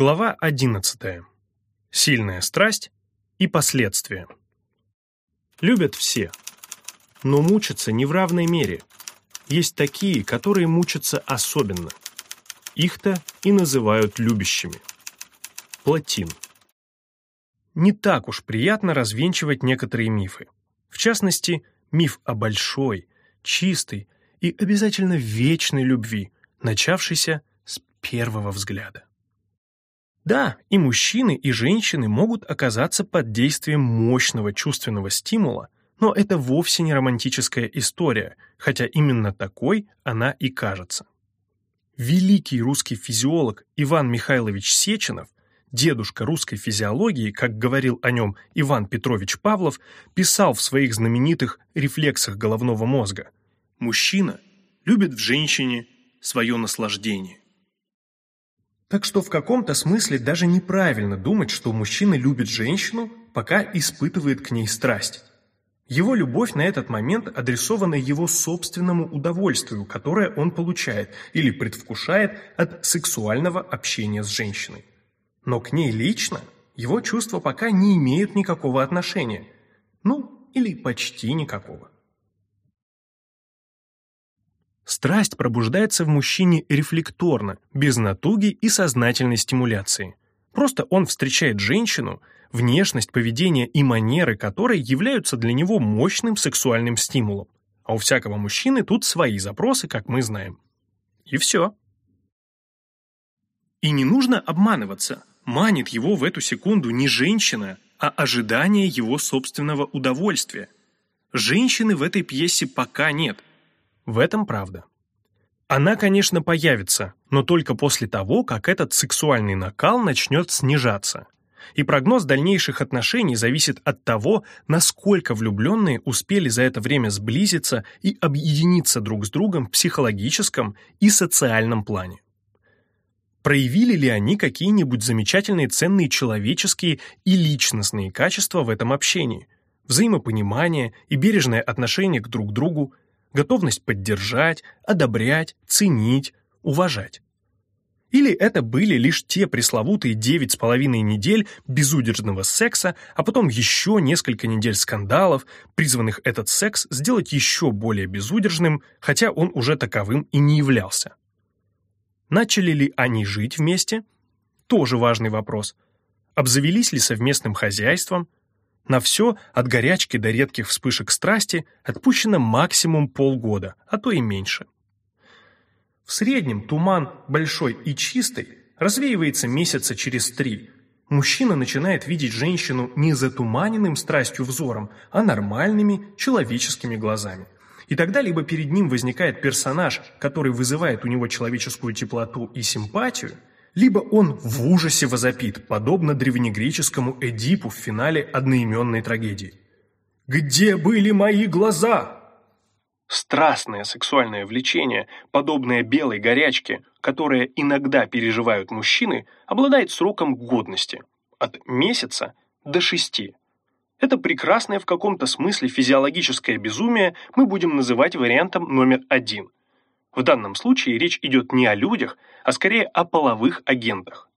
Глава 11. Сильная страсть и последствия. Любят все, но мучатся не в равной мере. Есть такие, которые мучатся особенно. Их-то и называют любящими. Платин. Не так уж приятно развенчивать некоторые мифы. В частности, миф о большой, чистой и обязательно вечной любви, начавшейся с первого взгляда. Да, и мужчины, и женщины могут оказаться под действием мощного чувственного стимула, но это вовсе не романтическая история, хотя именно такой она и кажется. Великий русский физиолог Иван Михайлович Сеченов, дедушка русской физиологии, как говорил о нем Иван Петрович Павлов, писал в своих знаменитых «Рефлексах головного мозга» «Мужчина любит в женщине свое наслаждение. Так что в каком-то смысле даже неправильно думать, что мужчина любит женщину, пока испытывает к ней страсть. Его любовь на этот момент адресована его собственному удовольствию, которое он получает или предвкушает от сексуального общения с женщиной. Но к ней лично его чувства пока не имеют никакого отношения. Ну, или почти никакого. Страсть пробуждается в мужчине рефлекторно, без натуги и сознательной стимуляции. Просто он встречает женщину, внешность, поведение и манеры которой являются для него мощным сексуальным стимулом. А у всякого мужчины тут свои запросы, как мы знаем. И все. И не нужно обманываться. Манит его в эту секунду не женщина, а ожидание его собственного удовольствия. Женщины в этой пьесе пока нет – в этом правда. Она, конечно, появится, но только после того, как этот сексуальный накал начнет снижаться. И прогноз дальнейших отношений зависит от того, насколько влюбленные успели за это время сблизиться и объединиться друг с другом в психологическом и социальном плане. Проявили ли они какие-нибудь замечательные ценные человеческие и личностные качества в этом общении? Взаимопонимание и бережное отношение к друг другу, готовность поддержать, одобрять, ценить, уважать. Или это были лишь те пресловутые девять с половиной недель безудержного секса, а потом еще несколько недель скандалов, призванных этот секс сделать еще более безудержным, хотя он уже таковым и не являлся. Начали ли они жить вместе? Тоже важный вопрос. Обзавелись ли совместным хозяйством – на все, от горячки до редких вспышек страсти, отпущено максимум полгода, а то и меньше. В среднем туман большой и чистый развеивается месяца через три. Мужчина начинает видеть женщину не затуманенным страстью взором, а нормальными человеческими глазами. И тогда либо перед ним возникает персонаж, который вызывает у него человеческую теплоту и симпатию – либо он в ужасе возопит, подобно древнегреческому Эдипу в финале одноименной трагедии. «Где были мои глаза?» Страстное сексуальное влечение, подобное белой горячке, которое иногда переживают мужчины, обладает сроком годности – от месяца до шести. Это прекрасное в каком-то смысле физиологическое безумие мы будем называть вариантом номер один – в данном случае речь идет не о людях, а скорее о половых агентах.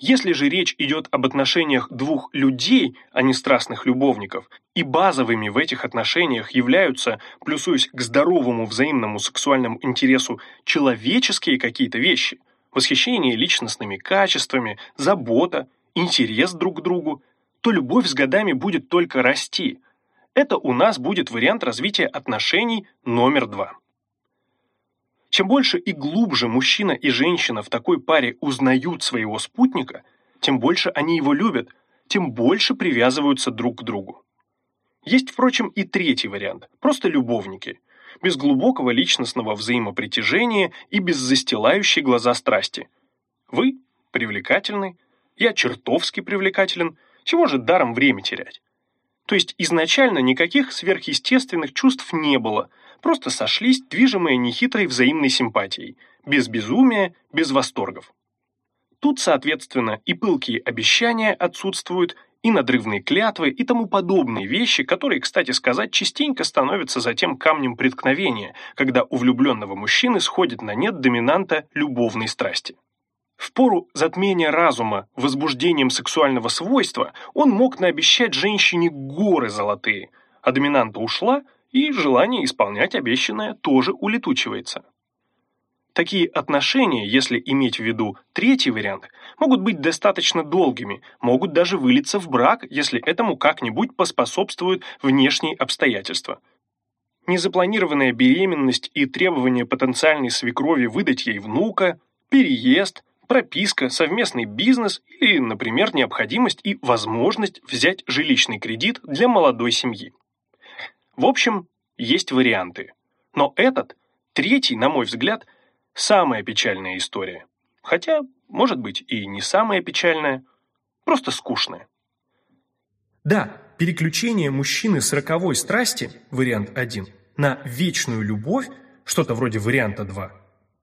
Если же речь идет об отношениях двух людей, а не страстных любовников, и базовыми в этих отношениях являются, плюсуясь к здоровому взаимному сексуальному интересу, человеческие какие-то вещи, восхищение личностными качествами, забота, интерес друг к другу, то любовь с годами будет только расти. Это у нас будет вариант развития отношений номер два. Чем больше и глубже мужчина и женщина в такой паре узнают своего спутника, тем больше они его любят, тем больше привязываются друг к другу. Есть, впрочем, и третий вариант – просто любовники, без глубокого личностного взаимопритяжения и без застилающей глаза страсти. Вы привлекательны, я чертовски привлекателен, чего же даром время терять? То есть изначально никаких сверхъестественных чувств не было, просто сошлись, движимые нехитрой взаимной симпатией, без безумия, без восторгов. Тут, соответственно, и пылкие обещания отсутствуют, и надрывные клятвы, и тому подобные вещи, которые, кстати сказать, частенько становятся затем камнем преткновения, когда у влюбленного мужчины сходит на нет доминанта любовной страсти. В пору затмения разума возбуждением сексуального свойства он мог наобещать женщине горы золотые, а доминанта ушла, и желание исполнять обещанное тоже улетучивается. Такие отношения, если иметь в виду третий вариант, могут быть достаточно долгими, могут даже вылиться в брак, если этому как-нибудь поспособствуют внешние обстоятельства. Незапланированная беременность и требование потенциальной свекрови выдать ей внука, переезд, прописка, совместный бизнес или, например, необходимость и возможность взять жилищный кредит для молодой семьи. В общем, есть варианты. Но этот, третий, на мой взгляд – самая печальная история. Хотя, может быть, и не самая печальная, просто скучная. Да, переключение мужчины с роковой страсти, вариант 1, на вечную любовь, что-то вроде варианта 2,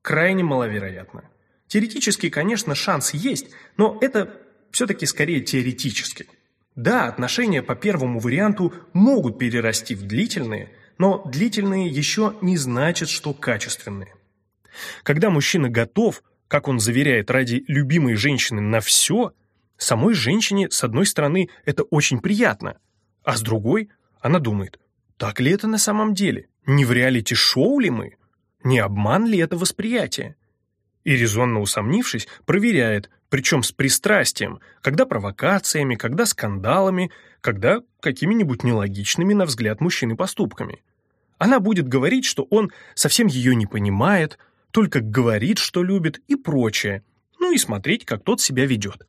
крайне маловероятно. Теоретически, конечно, шанс есть, но это все-таки скорее теоретически. Да, отношения по первому варианту могут перерасти в длительные, но длительные еще не значит, что качественные. Когда мужчина готов, как он заверяет, ради любимой женщины на все, самой женщине, с одной стороны, это очень приятно, а с другой она думает, так ли это на самом деле? Не в реалити-шоу ли мы? Не обман ли это восприятие? И резонно усомнившись, проверяет, причем с пристрастием, когда провокациями, когда скандалами, когда какими-нибудь нелогичными, на взгляд мужчины, поступками. Она будет говорить, что он совсем ее не понимает, только говорит, что любит и прочее, ну и смотреть, как тот себя ведет.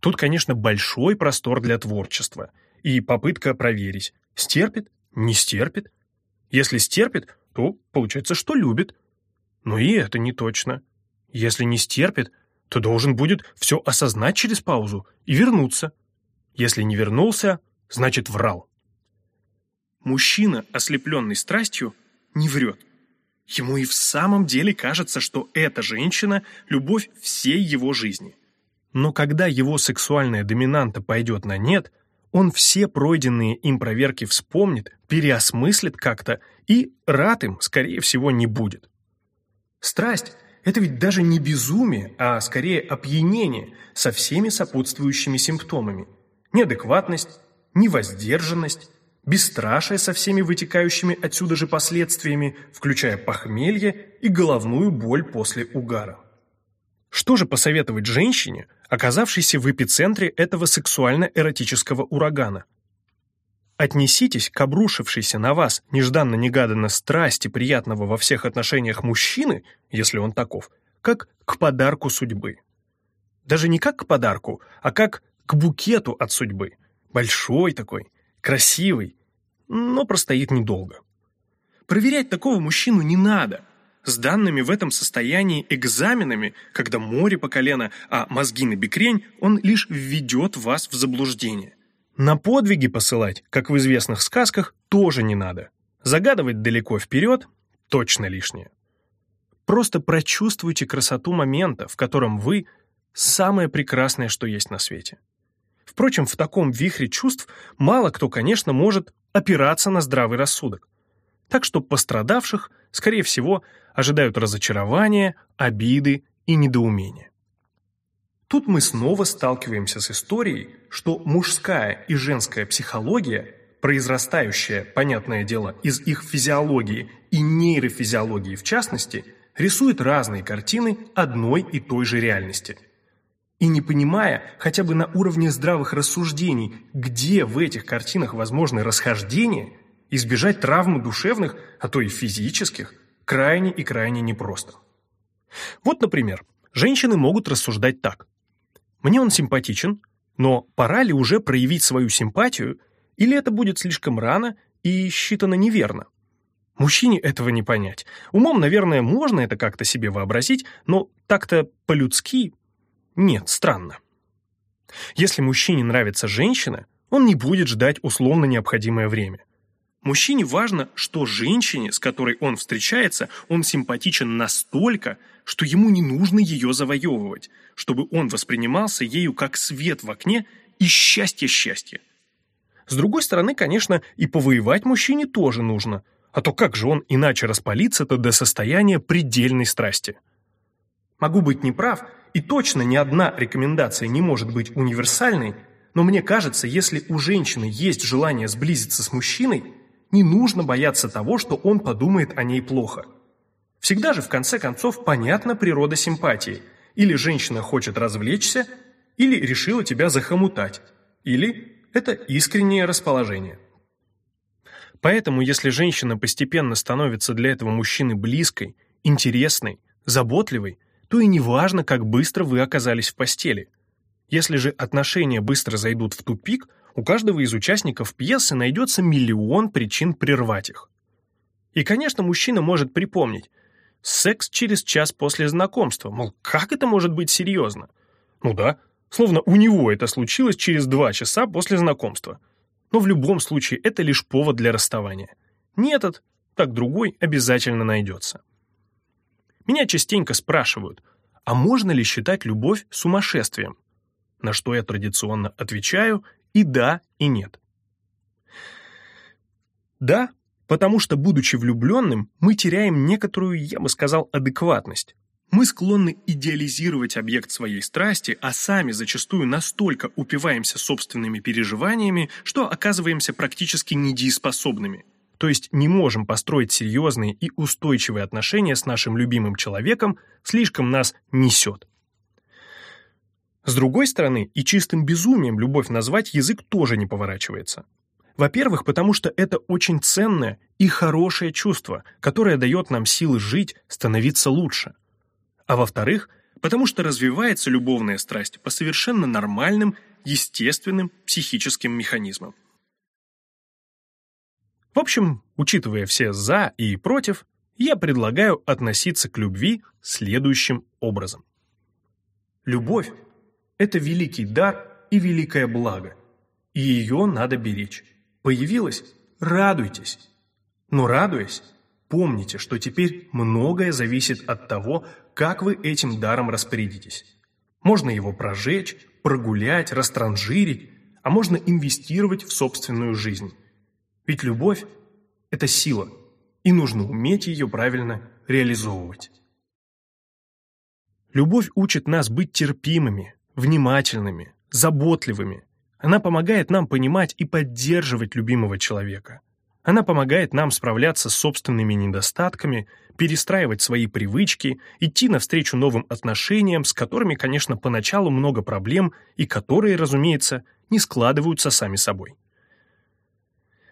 Тут, конечно, большой простор для творчества и попытка проверить, стерпит, не стерпит. Если стерпит, то получается, что любит. Но и это не точно. Если не стерпит, то должен будет все осознать через паузу и вернуться. Если не вернулся, значит врал. Мужчина, ослепленный страстью, не врет. Ему и в самом деле кажется, что эта женщина – любовь всей его жизни. Но когда его сексуальная доминанта пойдет на нет, он все пройденные им проверки вспомнит, переосмыслит как-то и рад им, скорее всего, не будет. Страсть – это ведь даже не безумие, а скорее опьянение со всеми сопутствующими симптомами. Неадекватность, невоздержанность, бесстрашие со всеми вытекающими отсюда же последствиями, включая похмелье и головную боль после угара. Что же посоветовать женщине, оказавшейся в эпицентре этого сексуально-эротического урагана? Отнеситесь к обрушившейся на вас нежданно-негаданно страсти приятного во всех отношениях мужчины, если он таков, как к подарку судьбы. Даже не как к подарку, а как к букету от судьбы. Большой такой, красивый, но простоит недолго. Проверять такого мужчину не надо. С данными в этом состоянии экзаменами, когда море по колено, а мозги на бекрень, он лишь введет вас в заблуждение. На подвиги посылать, как в известных сказках, тоже не надо. Загадывать далеко вперед – точно лишнее. Просто прочувствуйте красоту момента, в котором вы – самое прекрасное, что есть на свете. Впрочем, в таком вихре чувств мало кто, конечно, может опираться на здравый рассудок. Так что пострадавших, скорее всего, ожидают разочарования, обиды и недоумения. Тут мы снова сталкиваемся с историей, что мужская и женская психология, произрастающая, понятное дело, из их физиологии и нейрофизиологии в частности, рисует разные картины одной и той же реальности – и не понимая хотя бы на уровне здравых рассуждений, где в этих картинах возможны расхождения, избежать травм душевных, а то и физических, крайне и крайне непросто. Вот, например, женщины могут рассуждать так. «Мне он симпатичен, но пора ли уже проявить свою симпатию, или это будет слишком рано и считано неверно?» Мужчине этого не понять. Умом, наверное, можно это как-то себе вообразить, но так-то по-людски нет, странно. Если мужчине нравится женщина, он не будет ждать условно необходимое время. Мужчине важно, что женщине, с которой он встречается, он симпатичен настолько, что ему не нужно ее завоевывать, чтобы он воспринимался ею как свет в окне и счастье-счастье. С другой стороны, конечно, и повоевать мужчине тоже нужно, а то как же он иначе распалится-то до состояния предельной страсти? Могу быть неправ, и точно ни одна рекомендация не может быть универсальной, но мне кажется, если у женщины есть желание сблизиться с мужчиной, не нужно бояться того, что он подумает о ней плохо. Всегда же, в конце концов, понятна природа симпатии. Или женщина хочет развлечься, или решила тебя захомутать, или это искреннее расположение. Поэтому, если женщина постепенно становится для этого мужчины близкой, интересной, заботливой, то и не важно, как быстро вы оказались в постели. Если же отношения быстро зайдут в тупик, у каждого из участников пьесы найдется миллион причин прервать их. И, конечно, мужчина может припомнить, секс через час после знакомства, мол, как это может быть серьезно? Ну да, словно у него это случилось через два часа после знакомства. Но в любом случае это лишь повод для расставания. Не этот, так другой обязательно найдется. Меня частенько спрашивают, а можно ли считать любовь сумасшествием? На что я традиционно отвечаю и да, и нет. Да, потому что, будучи влюбленным, мы теряем некоторую, я бы сказал, адекватность. Мы склонны идеализировать объект своей страсти, а сами зачастую настолько упиваемся собственными переживаниями, что оказываемся практически недееспособными – то есть не можем построить серьезные и устойчивые отношения с нашим любимым человеком, слишком нас несет. С другой стороны, и чистым безумием любовь назвать язык тоже не поворачивается. Во-первых, потому что это очень ценное и хорошее чувство, которое дает нам силы жить, становиться лучше. А во-вторых, потому что развивается любовная страсть по совершенно нормальным, естественным психическим механизмам. В общем, учитывая все «за» и «против», я предлагаю относиться к любви следующим образом. Любовь – это великий дар и великое благо, и ее надо беречь. Появилась – радуйтесь. Но радуясь, помните, что теперь многое зависит от того, как вы этим даром распорядитесь. Можно его прожечь, прогулять, растранжирить, а можно инвестировать в собственную жизнь – ведь любовь – это сила, и нужно уметь ее правильно реализовывать. Любовь учит нас быть терпимыми, внимательными, заботливыми. Она помогает нам понимать и поддерживать любимого человека. Она помогает нам справляться с собственными недостатками, перестраивать свои привычки, идти навстречу новым отношениям, с которыми, конечно, поначалу много проблем и которые, разумеется, не складываются сами собой.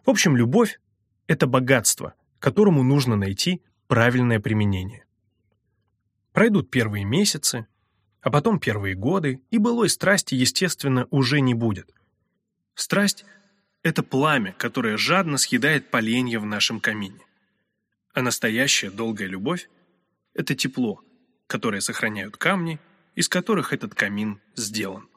В общем, любовь — это богатство, которому нужно найти правильное применение. Пройдут первые месяцы, а потом первые годы, и былой страсти, естественно, уже не будет. Страсть — это пламя, которое жадно съедает поленья в нашем камине. А настоящая долгая любовь — это тепло, которое сохраняют камни, из которых этот камин сделан.